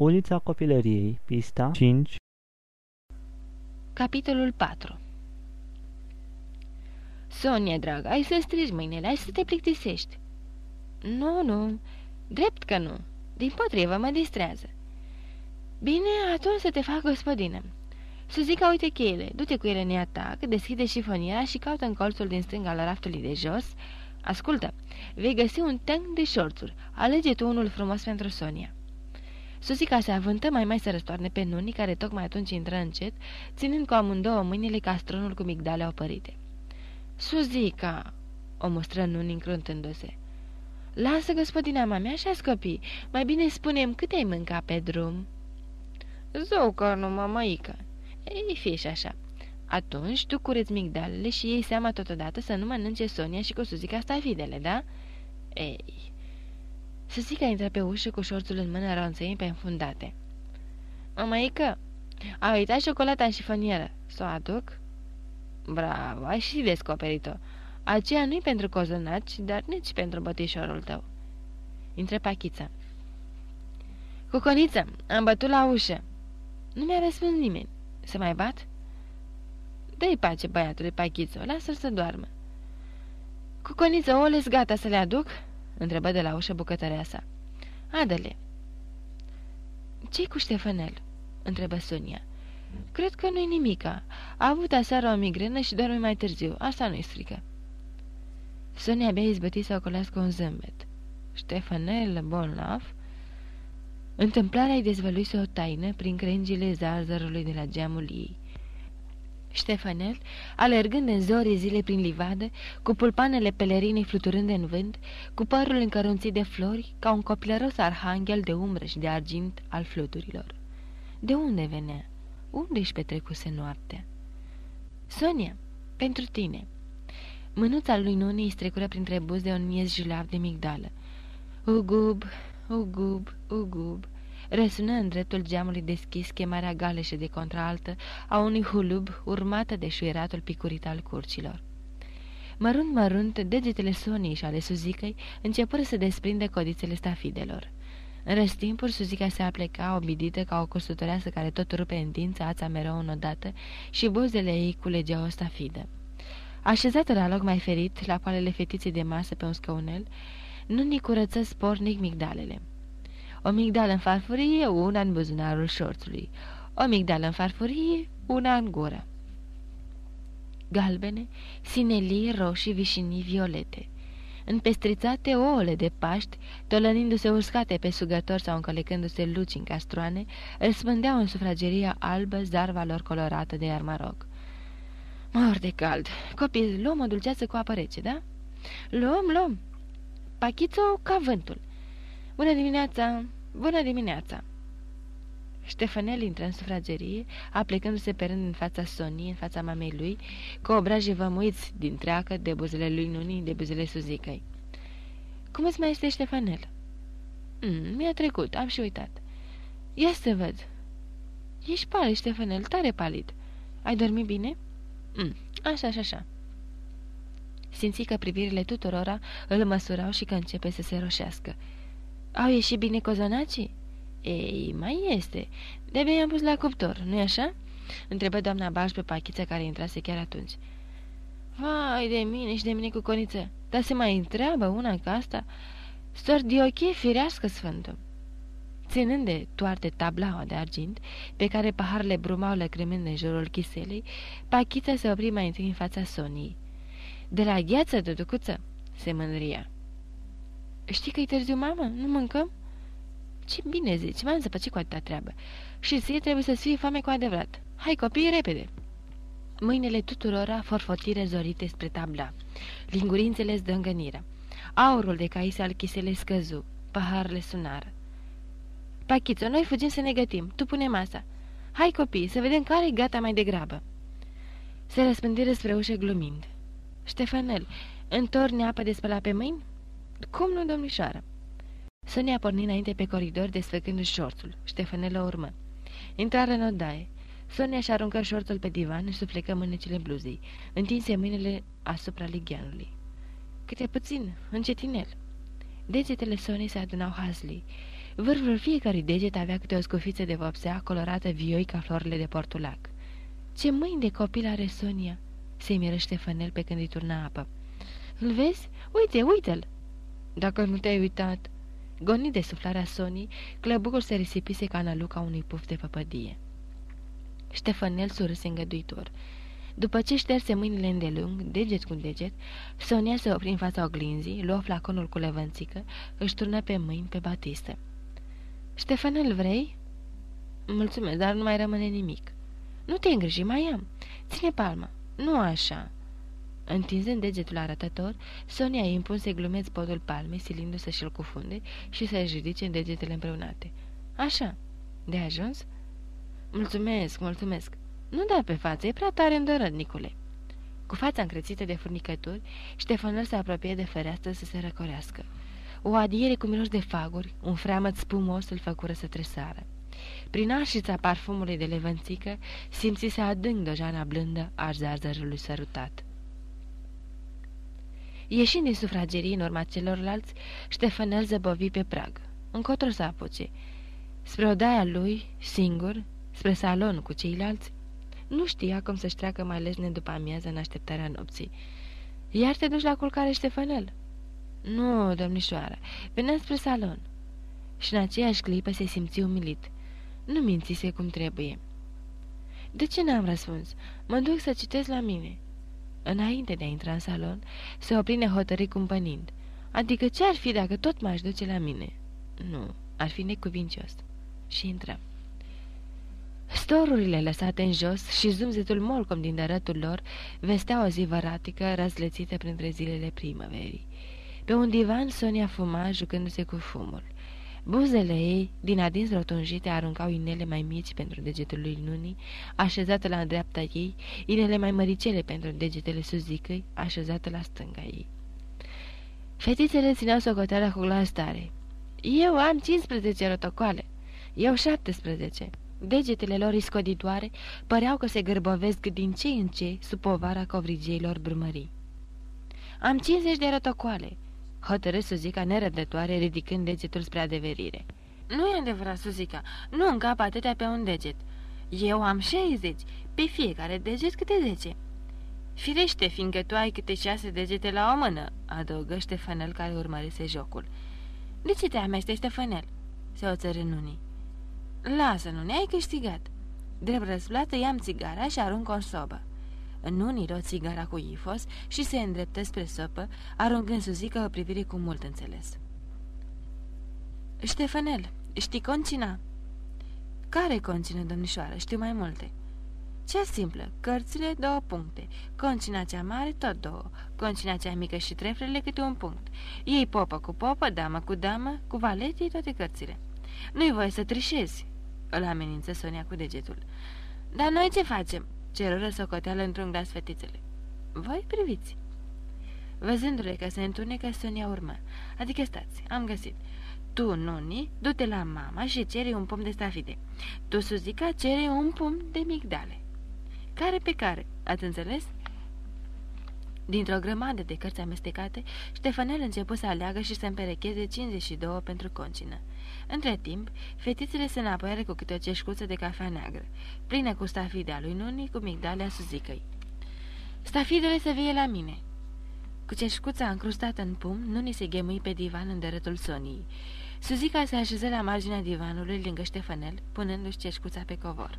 Ulița copilăriei, pista 5 Capitolul 4 Sonia, dragă, ai să strigi mâinile, ai să te plictisești. Nu, nu, drept că nu. Din potrivă, mă distrează. Bine, atunci să te fac gospodină. Suzica, uite cheile, du-te cu ele în ea ta, că deschide șifoniera și caută în colțul din stânga al raftului de jos. Ascultă, vei găsi un tank de șorțuri. Alege tu unul frumos pentru Sonia. Suzica se avântă mai mai să răstoarne pe Nuni, care tocmai atunci intră încet, ținând cu amândouă mâinile castronul cu migdale opărite. Suzica!" o mustră Nuni încruntându-se. Lasă, gospodina mea, mi așa copii. Mai bine spunem cât ai mâncat pe drum." Zău că nu, mămăică." Ei, fie și așa." Atunci tu cureți migdalele și iei seama totodată să nu mănânce Sonia și cu Suzica stafidele, da?" Ei, Suzica intră pe ușă cu șorțul în mână ronțăind pe înfundate. Mămăică, a uitat șocolata în șifonieră. Să o aduc?" Bravo, ai și descoperit-o. Aceea nu-i pentru cozonaci, dar nici pentru bătișorul tău." Intră pachița. Cuconiță, am bătut la ușă." Nu mi-a răspuns nimeni. Să mai bat?" Dă-i pace, băiatule Pachiță, lasă-l să doarmă." Cuconiță, oles gata să le aduc?" Întrebă de la ușă bucătăreasa. Adă-le. Ce-i cu Ștefanel?" întrebă Sonia. Cred că nu-i nimica. A avut aseară o migrenă și doarme mai târziu. Asta nu-i strică." Sonia abia izbătit să ocolească un zâmbet. Ștefanel, bolnav? Întâmplarea îi dezvăluise o taină prin crengile zarzărului de la geamul ei. Ștefanel, alergând în zorii zile prin livadă, cu pulpanele pelerinei fluturând în vânt, cu părul încărunțit de flori, ca un copilăros arhanghel de umbră și de argint al fluturilor. De unde venea? Unde își petrecuse noaptea? Sonia, pentru tine. Mânuța lui Nuni îi strecură printre buze un miez jilav de migdală. Ugub, ugub, ugub răsună în dreptul geamului deschis chemarea galeșă de contraltă a unui hulub urmată de șuieratul picurit al curcilor. Mărunt, mărunt, degetele Sonii și ale Suzicăi începură să desprinde codițele stafidelor. În răstimpuri, Suzica se apleca, obidită ca o cusătoreasă care tot rupe în dință ața mereu înodată și buzele ei culegeau o stafidă. Așezată la loc mai ferit, la poalele fetiței de masă pe un scăunel, nu ni curăță spornic migdalele. O migdală în farfurie, una în buzunarul șorțului. O migdală în farfurie, una în gură. Galbene, sinelii, roșii, vișinii, violete. Înpestrițate ouăle de Paști, tolănindu-se uscate pe sugător sau încălecându-se luci în castroane, îl spândeau în sufrageria albă zarva lor colorată de armaroc. Mor de cald! Copii, luăm o dulceață cu apă rece, da? Luăm, luăm! Pachițo ca vântul. Bună dimineața! Bună dimineața!" Ștefanel intră în sufragerie, aplecându-se pe rând în fața Sonii, în fața mamei lui, cu obrajii vămuiți din treacă de buzele lui Nuni, de buzele Suzicăi. Cum îți mai este Ștefanel?" Mm, Mi-a trecut, am și uitat." Ia să văd." Ești palid, Ștefanel, tare palid. Ai dormit bine?" Mm, așa, așa, așa." Simți că privirile tuturora îl măsurau și că începe să se roșească. Au ieșit bine cozonacii?" Ei, mai este. De-abia i-am pus la cuptor, nu-i așa?" întrebă doamna Baș pe pachița care intrase chiar atunci. Vai de mine și de mine cu coniță, dar se mai întreabă una ca asta? Sor Diochie, firească sfântul!" Ținând de toarte tablaua de argint, pe care paharele brumau lăcrămând în jurul chiselei, pachița se opri mai întâi în fața Soniei. De la gheață, duducuță?" se mândria. Știi că-i târziu, mamă? Nu mâncăm?" Ce bine zici, m-am zăpăcit cu atâta treabă. Și ție trebuie să-ți fie foame cu adevărat. Hai, copii, repede!" Mâinile tuturora forfotire zorite spre tabla. Lingurințele zdângăniră. Aurul de caise al chisele scăzu. Paharele sunară. Pachiță, noi fugim să ne gătim. Tu pune masa. Hai, copii, să vedem care e gata mai degrabă." Se răspândiră spre ușă glumind. Ștefanel, întorni apă de spălat pe mâini?" Cum nu, domnișoară?" Sonia porni înainte pe coridor, desfăcându-și șorțul. Ștefanelă urmă. Intrară în odaie. Sonia și aruncă șorțul pe divan și suflecă mânecile bluzei. Întinse mâinile asupra Câte puțin, încetinel. Degetele Soniei se adunau hazlii. Vârful fiecărui deget avea câte o scufiță de vopsea colorată vioi ca florile de portulac. Ce mâini de copil are Sonia!" se miră Ștefanel pe când îi turna apă. Îl vezi? Uite, uite-l!" Dacă nu te-ai uitat..." Gonit de suflarea Sonii, clăbucul se risipise ca năluca unui puf de păpădie. Ștefanel surâse îngăduitor. După ce șterse mâinile îndelung, deget cu deget, Sonia se opri în fața oglinzii, luă flaconul cu levănțică, își turnă pe mâini pe batistă. Ștefanel, vrei?" Mulțumesc, dar nu mai rămâne nimic." Nu te îngriji, mai am. Ține palma. Nu așa." Întinzând degetul arătător, Sonia îi impunse glumeț podul palmei, silindu-se și-l cufunde și să-și ridice în degetele împreunate. Așa. De ajuns?" Mulțumesc, mulțumesc. Nu da pe față, e prea tare îndărătnicule." Cu fața încrețită de furnicături, Ștefanel se apropie de fereastră să se răcorească. O adiere cu miros de faguri, un freamăt spumos îl făcură să tresară. Prin arșița parfumului de levănțică, simțise adânc dojana blândă a zarzărului sărutat. Ieșind din sufragerii în urma celorlalți, Ștefanel zăbovi pe prag. Încotro să apuce. Spre odaia lui, singur, spre salon cu ceilalți, nu știa cum să-și treacă mai lesne după amiază în așteptarea nopții. Iar te duci la culcare, Ștefanel?" Nu, domnișoară, veneam spre salon." Și în aceeași clipă se simți umilit. Nu mințise cum trebuie. De ce n-am răspuns? Mă duc să citesc la mine." Înainte de a intra în salon, se opri nehotărât cumpănind. Adică ce-ar fi dacă tot m-aș duce la mine?" Nu, ar fi necuvincios." Și intrăm. Storurile lăsate în jos și zumzetul molcom din dărătul lor vestea o zi văratică răzlețită printre zilele primăverii. Pe un divan Sonia fuma, jucându-se cu fumul. Buzele ei, din adins rotunjite, aruncau inele mai mici pentru degetul lui Nuni, așezată la dreapta ei, inele mai măricele pentru degetele Suzicăi, așezată la stânga ei. Fetițele țineau socoteala cu glas tare. Eu am 15 rotocoale. Eu 17. Degetele lor iscoditoare păreau că se gârbovesc din ce în ce sub povara covrigiilor brumării. Am 50 de rotocoale, hotărât Suzica nerăbdătoare, ridicând degetul spre adeverire. Nu e adevărat, Suzica, nu încap atâtea pe un deget. Eu am 60, pe fiecare deget câte zece. Firește, fiindcă tu ai câte șase degete la o mână, adăugă Ștefanel care urmărise jocul. De ce te amesteci, Ștefanel? se oțără unii. Lasă, nu ne-ai câștigat. Drept răsplată i-am țigara și arunc o sobă. În unii rot țigara cu ifos și se îndreptă spre sopă, aruncând Suzica o privire cu mult înțeles. Ștefanel, știi concina?" Care concină, domnișoară? Știu mai multe." Cea simplă, cărțile două puncte, concina cea mare tot două, concina cea mică și treflele câte un punct. Ei popă cu popă, damă cu damă, cu valetii toate cărțile. Nu-i voie să trișezi, îl amenință Sonia cu degetul. Dar noi ce facem? Cerură socoteală într-un glas fetițele. Voi priviți. Văzându-le că se întunecă, Sonia urmă. Adică stați, am găsit. Tu, Nuni, du-te la mama și cere un pom de stafide. Tu, Suzica, cere un pom de migdale. Care pe care, ați înțeles? Dintr-o grămadă de cărți amestecate, Ștefanel început să aleagă și să împerecheze 52 pentru concină. Între timp, fetițele se înapoiară cu câte o ceșcuță de cafea neagră, plină cu stafidea lui Nuni cu migdalea Suzicăi. Stafidele să vie la mine!" Cu ceșcuța încrustată în pum, Nuni se ghemui pe divan în dărătul Soniei. Suzica se așeză la marginea divanului lângă Ștefanel, punându-și ceșcuța pe covor.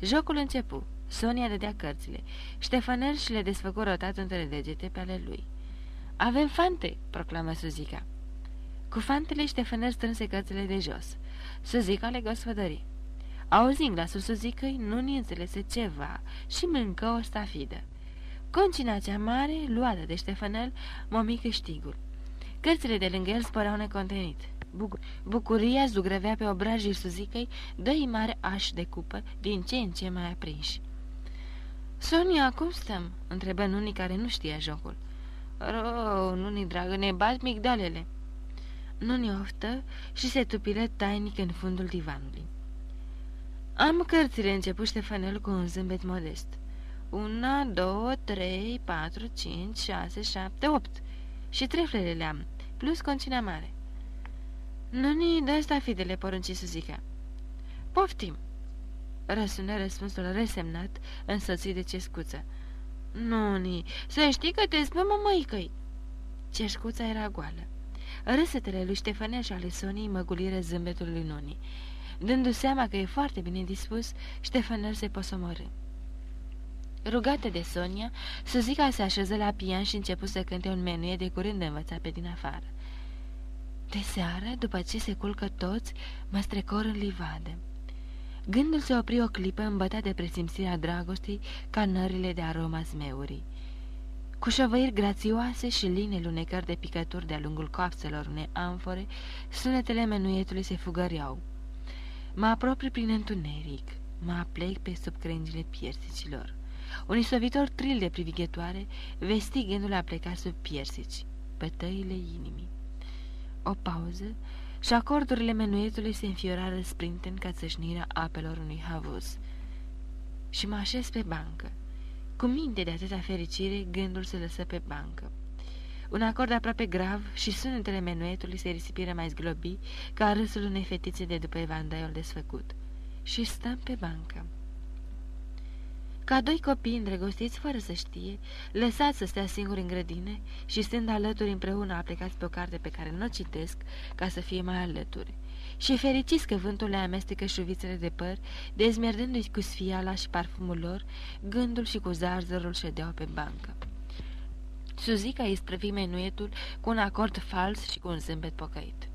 Jocul începu. Sonia dădea cărțile. Ștefanel și le desfăcu rotat între degete pe ale lui. Avem fante!" proclamă Suzica. Cu fantele Ștefanel strânse cărțile de jos. Suzica le gospodări. Auzind glasul Suzicăi, nu ni înțelese ceva și mâncă o stafidă. Concina cea mare, luată de Ștefanel, momi câștigul. Cărțile de lângă el spăreau necontenit. Buc bucuria zugrăvea pe obrajii Suzicăi doi mari aș de cupă, din ce în ce mai aprinși. Sonia, cum stăm?" întrebă Nuni care nu știa jocul. Rău, Nuni, dragă, ne bat migdalele." Nuni oftă și se tupiră tainic în fundul divanului. Am cărțile, început Ștefanel cu un zâmbet modest. Una, două, trei, patru, cinci, șase, șapte, opt. Și treflele le-am, plus concina mare. Nu ni de asta fidele porunci să zică. Poftim! Răsună răspunsul resemnat, însățit de cescuță. Nu, ni, să știi că te spă mămăicăi. Cescuța era goală. Râsetele lui Ștefănel și ale Sonii măgulire zâmbetul lui Noni. Dându seama că e foarte bine dispus, Ștefănel se posomorâ. Rugată de Sonia, Suzica se așeză la pian și începu să cânte un menuie de curând învățat pe din afară. De seară, după ce se culcă toți, mă strecor în livadă. Gândul se opri o clipă îmbătat de presimțirea dragostei ca nările de aroma zmeurii. Cu șovăiri grațioase și line lunecări de picături de-a lungul coapselor unei amfore, sunetele menuietului se fugăreau. Mă apropii prin întuneric, mă aplec pe sub crengile piersicilor. Un isovitor tril de privighetoare vesti gândul a plecat sub piersici, pe tăile inimii. O pauză și acordurile menuetului se înfiorară sprinten ca țâșnirea apelor unui havuz. Și mă așez pe bancă. Cu minte de atâta fericire, gândul se lăsă pe bancă. Un acord aproape grav și sunetele menuetului se risipiră mai zglobi ca râsul unei fetițe de după evandaiul desfăcut. Și stăm pe bancă. Ca doi copii îndrăgostiți fără să știe, lăsați să stea singuri în grădine și stând alături împreună aplicați pe o carte pe care nu o citesc ca să fie mai alături. Și fericiți că vântul le amestecă șuvițele de păr, dezmerdându-i cu sfiala și parfumul lor, gândul și cu zarzărul ședeau pe bancă. Suzica isprăvi menuetul cu un acord fals și cu un zâmbet pocăit.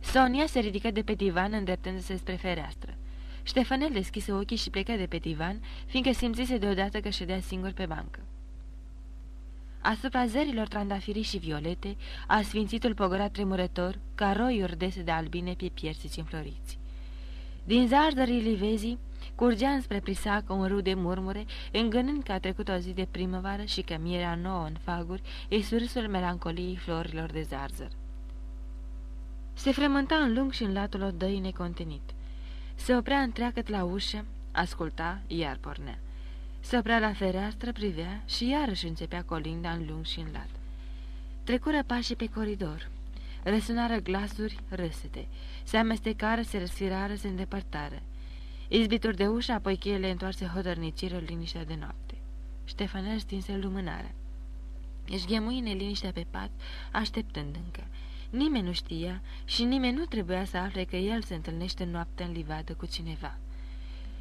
Sonia se ridică de pe divan îndreptându-se spre fereastră. Ștefanel deschise ochii și plecă de pe divan, fiindcă simțise deodată că ședea singur pe bancă. Asupra zărilor trandafirii și violete, a sfințitul pogărat tremurător, ca roiuri dese de albine pe piersici înfloriți. Din zarzării livezii, curgea înspre prisacă un râu de murmure, îngânând că a trecut o zi de primăvară și că mierea nouă în faguri e sursul melancoliei florilor de zarzăr. Se frământa în lung și în latul odăii necontenit. Se oprea întreagăt la ușă, asculta, iar pornea. Se oprea la fereastră, privea și iarăși începea colinda în lung și în lat. Trecură pașii pe coridor. Răsunară glasuri, râsete. Se amestecară, se răsfirară, se îndepărtară. Izbituri de ușă, apoi cheile întoarse hotărniciră liniștea de noapte. Ștefanel stinse lumânarea. Își ghemui neliniștea pe pat, așteptând încă. Nimeni nu știa și nimeni nu trebuia să afle că el se întâlnește noaptea în livadă cu cineva.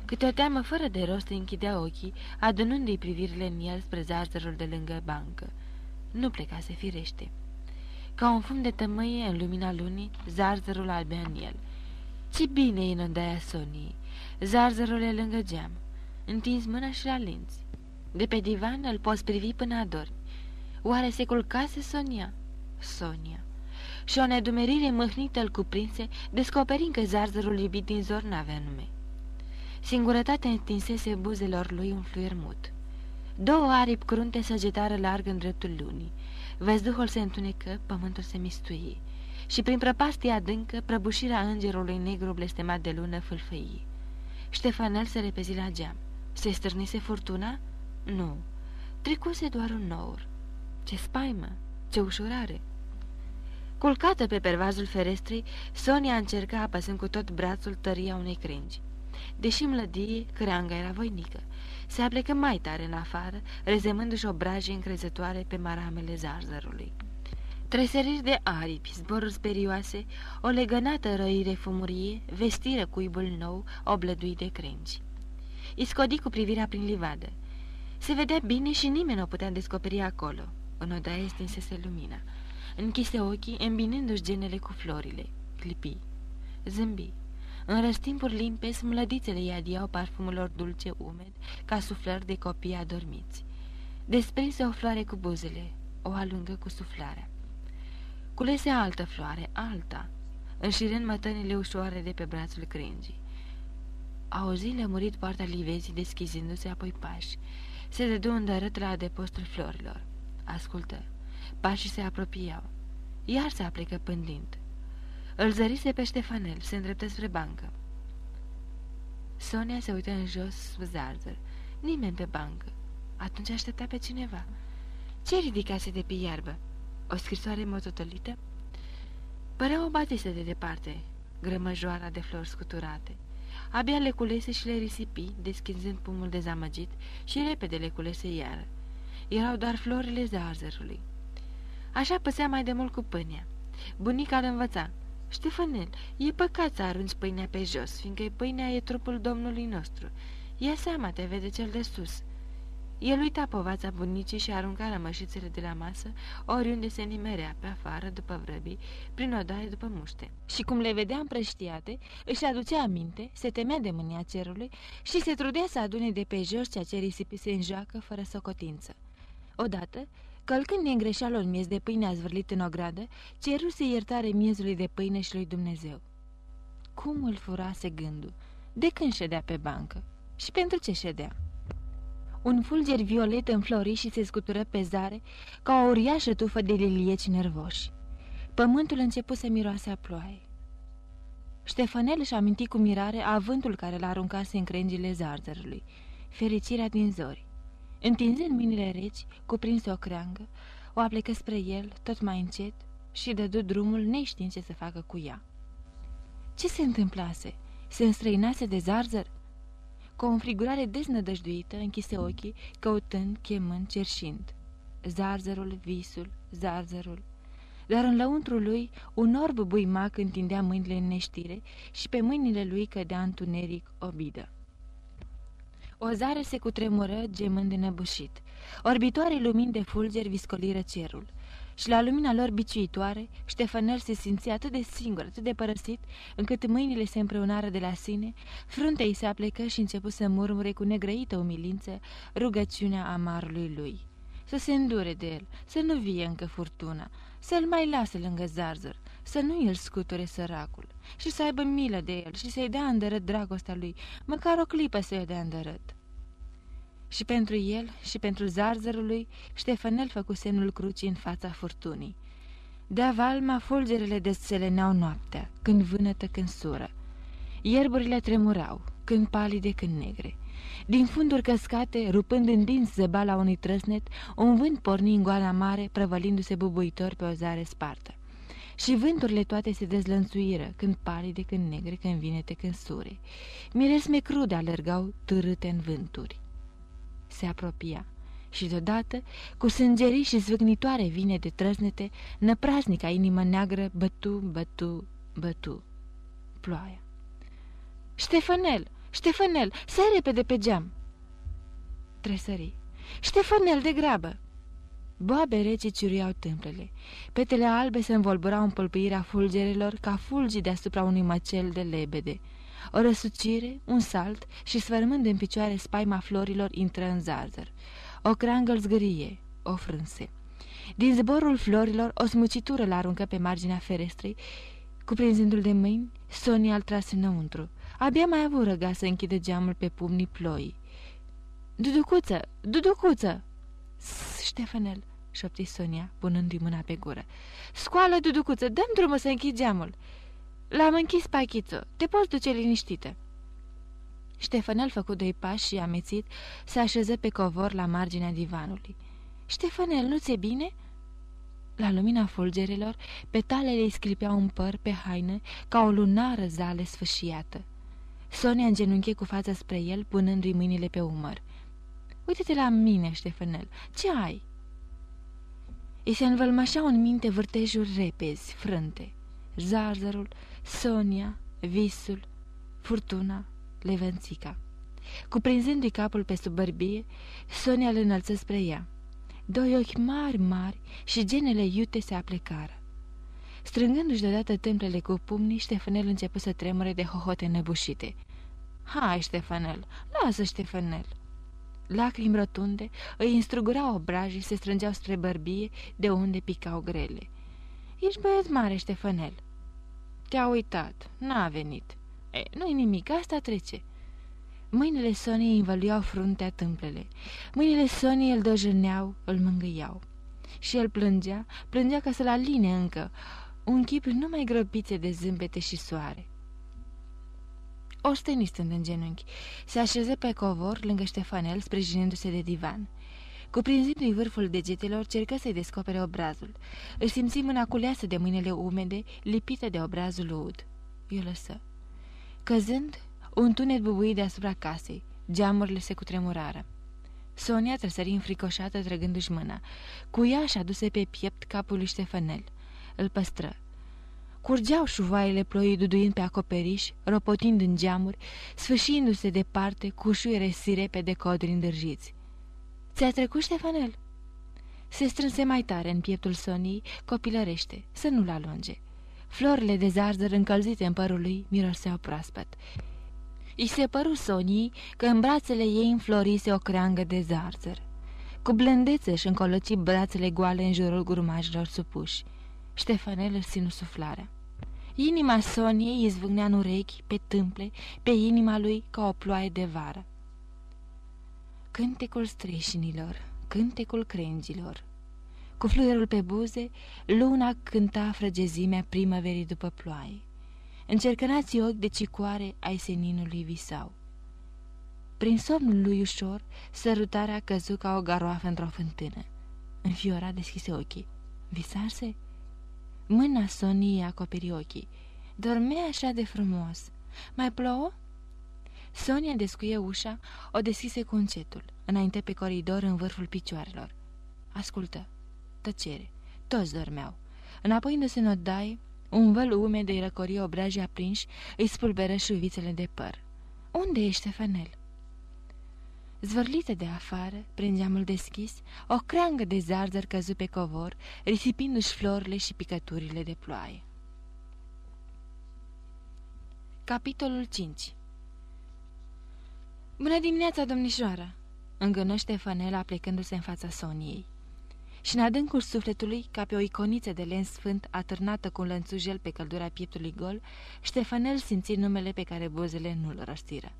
Câte o teamă fără de rost închidea ochii, adunându-i privirile în el spre zarzărul de lângă bancă. Nu plecase firește. Ca un fum de tămâie în lumina lunii, zarzărul albea în el. Ce bine inundaia sonii! Zarzărul e lângă geam. Întins mâna și la linți. De pe divan îl poți privi până adormi. Oare se culcase Sonia? Sonia și o nedumerire mâhnită îl cuprinse, descoperind că zarzărul iubit din zor n-avea nume. Singurătatea întinsese buzelor lui un fluier mut. Două aripi crunte săgetară larg în dreptul lunii. Văzduhul se întunecă, pământul se mistuie. Și prin prăpastia adâncă, prăbușirea îngerului negru blestemat de lună fâlfăie. Ștefanel se repezi la geam. Se stârnise furtuna? Nu. Trecuse doar un nour. Ce spaimă! Ce ușurare! Culcată pe pervazul ferestrei, Sonia încerca apăsând cu tot brațul tăria unei crengi. Deși mlădie, creanga era voinică. Se aplecă mai tare în afară, rezemându-și obraje încrezătoare pe maramele zarzărului. Treseriri de aripi, zboruri sperioase, o legănată răire fumurie, vestiră cuibul nou, oblădui de crengi. Iscodi cu privirea prin livadă. Se vedea bine și nimeni nu o putea descoperi acolo. În odaie stinsese lumina. Închise ochii, îmbinându-și genele cu florile. Clipi. Zâmbi. În răstimpuri limpezi, mlădițele i adiau parfumul lor dulce umed, ca suflări de copii adormiți. Desprinse o floare cu buzele, o alungă cu suflarea. Culese altă floare, alta, înșirând mătănile ușoare de pe brațul crengii. Auzi lămurit poarta livezii deschizându-se apoi pași. Se dădu îndărât la adepostul florilor. Ascultă. Pașii se apropiau. Iar se aplecă pândind. Îl zărise pe Ștefanel, se îndreptă spre bancă. Sonia se uită în jos sub zarzăr. Nimeni pe bancă. Atunci aștepta pe cineva. Ce ridicase de pe iarbă? O scrisoare mototolită? Părea o batise de departe, grămăjoara de flori scuturate. Abia le culese și le risipi, deschizând pumul dezamăgit și repede le culese iară. Erau doar florile zarzărului. Așa păsea mai de mult cu pâinea. Bunica îl învăța. Ștefanel, e păcat să arunci pâinea pe jos, fiindcă pâinea e trupul Domnului nostru. Ia seama, te vede cel de sus. El uita povața bunicii și arunca rămășițele de la masă, oriunde se nimerea pe afară după vrăbii, prin odaie după muște. Și cum le vedea împrăștiate, își aducea aminte, se temea de mânia cerului și se trudea să adune de pe jos ceea ce risipise în joacă fără socotință. Odată, călcând din greșeală un miez de pâine zvârlit în ogradă, ceruse iertare miezului de pâine și lui Dumnezeu. Cum îl furase gândul? De când ședea pe bancă? Și pentru ce ședea? Un fulger violet înflori și se scutură pe zare ca o uriașă tufă de lilieci nervoși. Pământul început să miroase a ploaie. Ștefanel își aminti cu mirare avântul care l-aruncase în crengile zarzărului, fericirea din zori. Întinzând mâinile reci, cuprinse o creangă, o aplecă spre el, tot mai încet, și dădu drumul neștiind ce să facă cu ea. Ce se întâmplase? Se înstrăinase de zarzăr? Cu o înfrigurare deznădăjduită, închise ochii, căutând, chemând, cerșind. Zarzărul, visul, zarzărul. Dar în lăuntru lui, un orb buimac întindea mâinile în neștire și pe mâinile lui cădea întuneric obidă. O zare se cutremură, gemând înăbușit. Orbitoare lumini de fulgeri viscoliră cerul. Și la lumina lor biciuitoare, Ștefănel se simțea atât de singur, atât de părăsit, încât mâinile se împreunară de la sine, fruntea îi se aplecă și început să murmure cu negrăită umilință rugăciunea amarului lui. Să se îndure de el, să nu vie încă furtuna, să-l mai lasă lângă zarzăr, să nu îl scuture săracul și să aibă milă de el și să-i dea îndărât dragostea lui, măcar o clipă să-i dea îndărât. Și pentru el și pentru zarzărul lui, Ștefanel făcu semnul crucii în fața furtunii. De-a valma, fulgerele desțeleneau noaptea, când vânătă, când sură. Ierburile tremurau, când palide, când negre. Din funduri căscate, rupând în dinți zăbala unui trăsnet, un vânt porni în goala mare, prăvălindu-se bubuitor pe o zare spartă. Și vânturile toate se dezlănțuiră, când palide, când negre, când vinete, când sure. Miresme crude alergau târâte în vânturi se apropia și deodată, cu sângerii și zvâgnitoare vine de trăznete, năpraznica inimă neagră bătu, bătu, bătu. Ploaia. Ștefanel! Ștefanel! Să repede pe geam! Tresării. Ștefanel, de grabă! Boabe rece ciuriau tâmplele. Petele albe se învolburau în pălpâirea fulgerelor ca fulgii deasupra unui macel de lebede. O răsucire, un salt și sfărmând în picioare spaima florilor intră în zarzăr. O creangă zgârie, o frânse. Din zborul florilor, o smucitură l-aruncă pe marginea ferestrei, cuprinzându-l de mâini, Sonia îl trase înăuntru. Abia mai avut răga să închide geamul pe pumnii ploii. Duducuță! Duducuță!" Ștefanel!" Șopti Sonia, punându-i mâna pe gură. Scoală, Duducuță, dăm drumul să închid geamul!" L-am închis, Pachițo. Te poți duce liniștită." Ștefanel făcut doi pași și amețit se așeză pe covor la marginea divanului. Ștefanel, nu ți-e bine?" La lumina fulgerelor, petalele îi sclipeau un păr pe haină ca o lunară zale sfâșiată. Sonia îngenunche cu fața spre el, punându-i mâinile pe umăr. Uite-te la mine, Ștefanel, ce ai?" Îi se învălmășeau în minte vârtejuri repezi, frânte. Zarzărul, Sonia, visul, furtuna, levențica. Cuprinzându-i capul pe sub bărbie, Sonia îl înălță spre ea. Doi ochi mari, mari și genele iute se aplecară. Strângându-și deodată templele cu pumnii, Ștefanel început să tremure de hohote năbușite. Hai, Ștefanel, lasă, Ștefanel!" Lacrimi rotunde îi instrugurau obrajii, se strângeau spre bărbie, de unde picau grele. Ești băiat mare, Ștefanel!" Te-a uitat, n-a venit. E, nu-i nimic, asta trece." Mâinile Soniei învăluiau fruntea tâmplele. Mâinile Soniei îl dojâneau, îl mângâiau. Și el plângea, plângea ca să-l aline încă, un chip numai grăbițe de zâmbete și soare. Osteni stând în genunchi, se așeze pe covor lângă Ștefanel, sprijinindu-se de divan. Cuprinzându-i vârful degetelor, cercă să-i descopere obrazul. Își simți mâna culeasă de mâinile umede, lipită de obrazul ud. I-o lăsă. Căzând, un tunet bubuie deasupra casei. Geamurile se cutremurară. Sonia trăsări înfricoșată trăgându-și mâna. Cu ea și aduse pe piept capul lui Ștefanel. Îl păstră. Curgeau șuvoaiele ploii duduind pe acoperiș, ropotind în geamuri, sfâșindu-se departe cu șuiere sirepe de codri îndârjiți. Ți-a trecut, Ștefanel?" Se strânse mai tare în pieptul Soniei, copilărește, să nu-l alunge. Florile de zarzăr încălzite în părul lui miroseau proaspăt. I se păru Soniei că în brațele ei înflorise o creangă de zarzăr. Cu blândețe și încoloci brațele goale în jurul gurmajilor supuși. Ștefanel îl ținu suflarea. Inima Soniei izvâgnea în urechi, pe tâmple, pe inima lui ca o ploaie de vară. Cântecul streșinilor, cântecul crengilor. Cu fluierul pe buze, luna cânta frăgezimea primăverii după ploaie. Încercănații ochi de cicoare ai seninului visau. Prin somnul lui ușor, sărutarea căzu ca o garoafă într-o fântână. Înfiora deschise ochii. Visarse? Mâna Soniei acoperi ochii. Dormea așa de frumos. Mai plouă? Sonia descuie ușa, o deschise cu încetul, înainte pe coridor în vârful picioarelor. Ascultă. Tăcere. Toți dormeau. Înapoi-indu-se în odaie, un văl umed de răcori obrajii aprinși îi spulberă șuvițele de păr. Unde ești, Fanel? Zvârlită de afară, prin geamul deschis, o creangă de zarzăr căzu pe covor, risipindu-și florile și picăturile de ploaie. Capitolul 5 Bună dimineața, domnișoară!" îngănăște Fanela plecându-se în fața Soniei și în adâncul sufletului, ca pe o iconiță de len sfânt atârnată cu un lănțujel pe căldura pieptului gol, Ștefanel simți numele pe care buzele nu-l răstiră.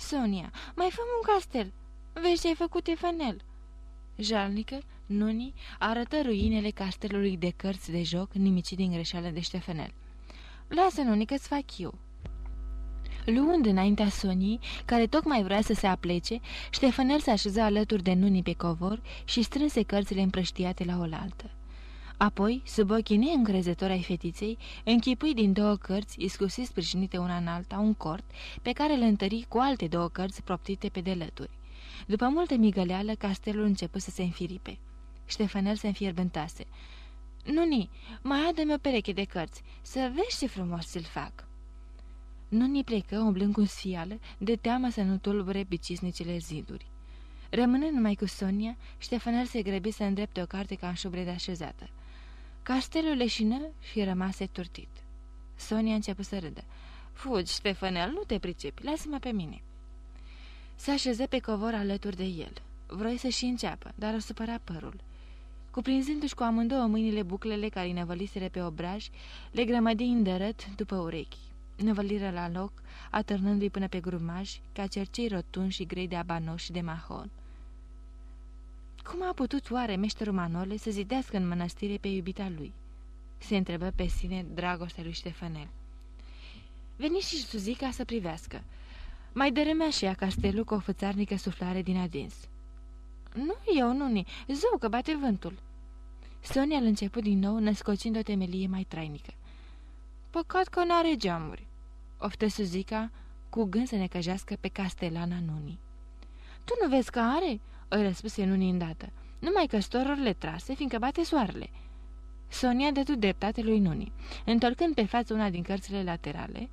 Sonia, mai fă un castel! Vezi ce-ai făcut, Stefanel!" Jalnică, Nuni, arătă ruinele castelului de cărți de joc nimicit din greșeală de Ștefanel. Lasă, Nuni, că-ți fac eu!" Luând înaintea Sonii, care tocmai vrea să se aplece, Ștefanel se așeză alături de Nuni pe covor și strânse cărțile împrăștiate la oaltă. Apoi, sub ochii neîncrezători ai fetiței, închipui din două cărți, iscusit sprijinite una în alta, un cort, pe care îl întări cu alte două cărți proptite pe delături. După multă migăleală, castelul începu să se înfiripe. Ștefanel se înfierbântase. Nuni, mai adă-mi o pereche de cărți, să vezi ce frumos ți-l fac." ni plecă, umblând cu sfială, de teamă să nu tulbure bicisnicile ziduri. Rămânând numai cu Sonia, Ștefanel se grăbi să îndrepte o carte ca în șubre de așezată. Castelul leșină și rămase turtit. Sonia a început să râdă. Fugi, Ștefanel, nu te pricepi, lasă-mă pe mine." Se așeză pe covor alături de el. Vroi să-și înceapă, dar o supăra părul. Cuprinzându-și cu amândouă mâinile buclele care îi năvăliseră pe obraj, le grămădi îndărăt după urechi năvăliră la loc, atârnându-i până pe grumaj, ca cercei rotunzi și grei de abanoș și de mahon. Cum a putut oare meșterul Manole să zidească în mănăstire pe iubita lui? Se întrebă pe sine dragostea lui Ștefanel. Veni și Suzica să privească. Mai dărâmea și ea castelul cu o fățarnică suflare din adins. Nu eu, nu-ni, zău că bate vântul. Sonia îl început din nou, născocind o temelie mai trainică. Păcat că n-are geamuri oftă Suzica, cu gând să ne căjească pe castelana Nuni. Tu nu vezi că are?" Îi răspuse Nuni îndată. Numai că storurile trase, fiindcă bate soarele." Sonia dădu dreptate lui Nuni, întorcând pe față una din cărțile laterale.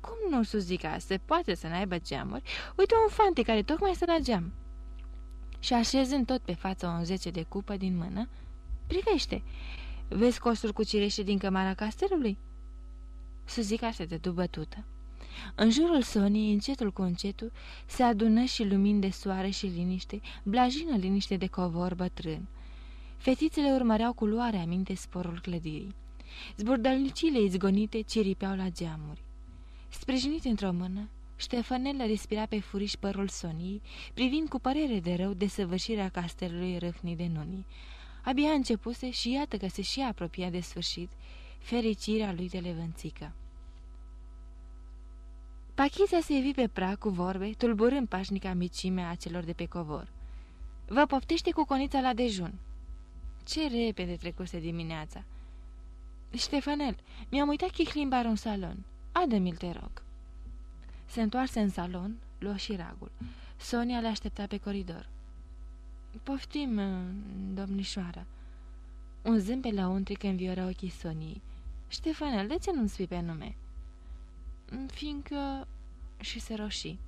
Cum nu, Suzica, se poate să n-aibă geamuri? Uite un fante care tocmai stă la geam." Și așezând tot pe față o zece de cupă din mână, privește, vezi costuri cu cireșe din cămara castelului?" Suzica se dădu bătută. În jurul Soniei, încetul cu încetul, se adună și lumini de soare și liniște, blajină liniște de covor bătrân. Fetițele urmăreau cu luare aminte sporul clădirii. Zburdălnicile izgonite ciripeau la geamuri. Sprijinit într-o mână, Ștefanel respira pe furiș părul Soniei, privind cu părere de rău desăvârșirea castelului râfnii de nunii. Abia începuse și iată că se și apropia de sfârșit fericirea lui de levănțică. Pachița se evi pe prag cu vorbe, tulburând pașnica micimea a celor de pe covor. Vă poftește cu conița la dejun." Ce repede trecuse dimineața!" Ștefanel, mi-am uitat chihlimbar în salon. Adă-mi-l, te rog." Se întoarse în salon, luă și ragul. Sonia le aștepta pe coridor. Poftim, domnișoară." Un zâmbet la untrică înviora ochii Soniei. Ștefanel, de ce nu-mi spui pe nume?" Fiindcă... și se roșii.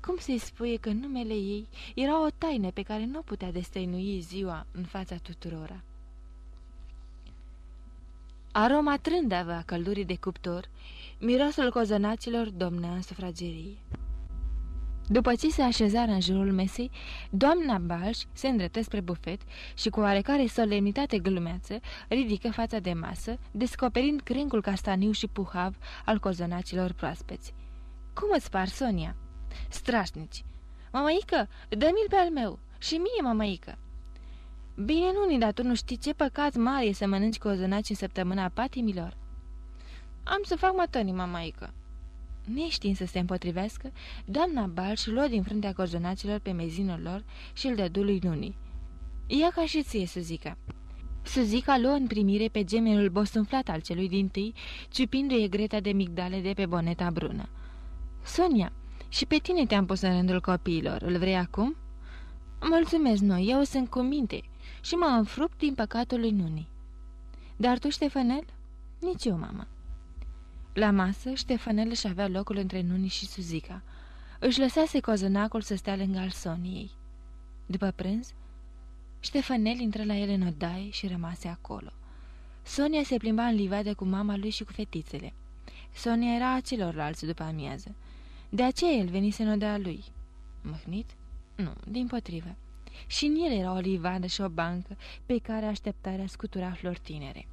Cum să-i spui că numele ei era o taină pe care nu putea destăinui ziua în fața tuturora? Aroma trândavă a căldurii de cuptor, mirosul cozănaților domnea în sufragerie. După ce se așezară în jurul mesei, doamna Balș se îndreptă spre bufet și cu oarecare solemnitate glumeață ridică fața de masă, descoperind crângul castaniu și puhav al cozonacilor proaspeți. Cum îți par, Sonia?" Strașnici! Mămăică, dă-mi-l pe al meu! Și mie, mămăică!" Bine, nu, dar tu nu știi ce păcat mare e să mănânci cozonaci în săptămâna patimilor." Am să fac mătănii, mămăică." Neștiind să se împotrivească, doamna Balș luă din fruntea cozonacilor pe mezinul lor și îl dădu lui Nuni. Ia ca și ție, Suzica." Suzica luă în primire pe gemelul bosunflat al celui din tâi, ciupindu-i greta de migdale de pe boneta brună. Sonia, și pe tine te-am pus în rândul copiilor. Îl vrei acum?" Mulțumesc, noi, eu sunt cu minte și mă înfrupt din păcatul lui Nuni." Dar tu, Ștefanel?" Nici eu, mamă." La masă, Ștefanel își avea locul între Nuni și Suzica. Își lăsase cozonacul să stea lângă al Soniei. După prânz, Ștefanel intră la el în odaie și rămase acolo. Sonia se plimba în livadă cu mama lui și cu fetițele. Sonia era a celorlalți după amiază. De aceea el venise în odea lui. Măhnit? Nu, din potrivă. Și în el era o livadă și o bancă pe care așteptarea scutura flori tinere.